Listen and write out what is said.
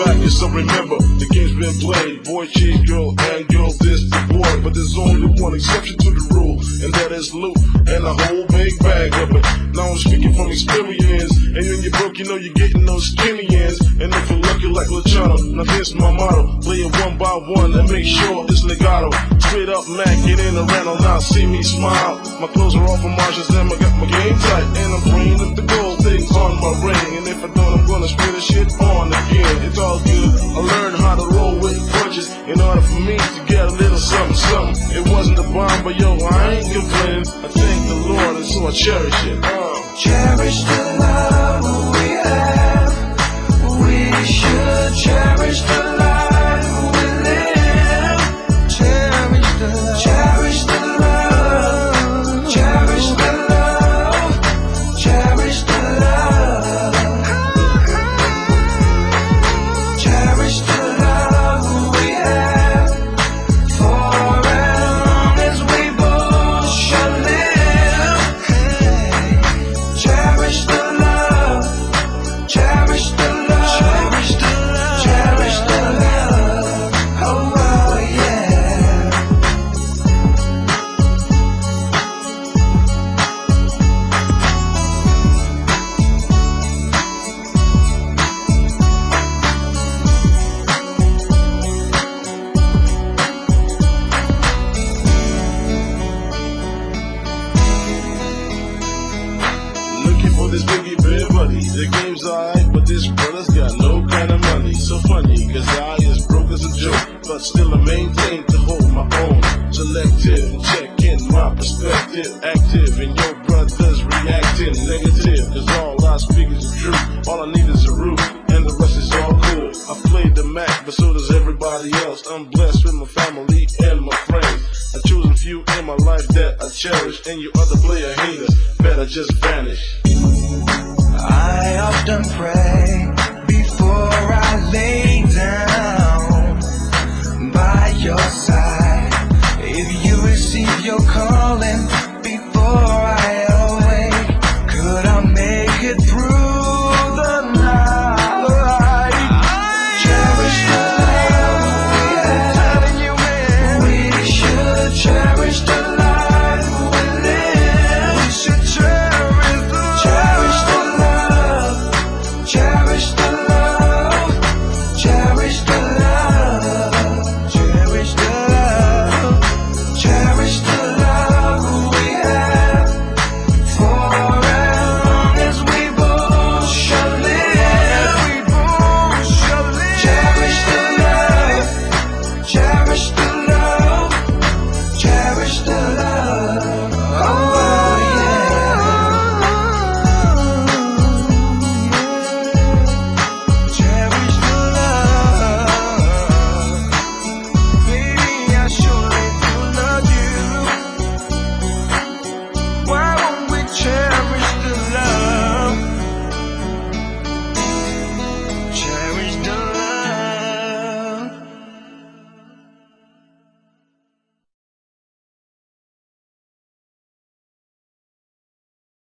I remember the game's been played. Boy cheat girl and girl this the boy, but there's only one exception to the rule, and that is loot and a whole big bag of it. Now I'm speaking from experience, and when you're broke, you know you're getting those skinny ends. And if you're lucky like Luciano, now here's my motto: play it one by one and make sure it's legato. Straight up, Mac, get in around, now see me smile. My clothes are off of margins, then I got my game tight, bomb, but yo, I ain't complaining. I thank the Lord, and so I cherish it. Uh. Cherish the This biggie big buddy. The game's alright, but this brother's got no kind of money. So funny, cause I is broke as a joke, but still I maintain to hold my own. Selective, check in my perspective, active, and your brothers reacting negative. Cause all I speak is the truth. All I need is a roof, and the rest is all cool. I played the Mac, but so does everybody else. I'm blessed with my family and my friends. I choose a few in my life that I cherish, and you other player haters better just vanish. I often pray before I lay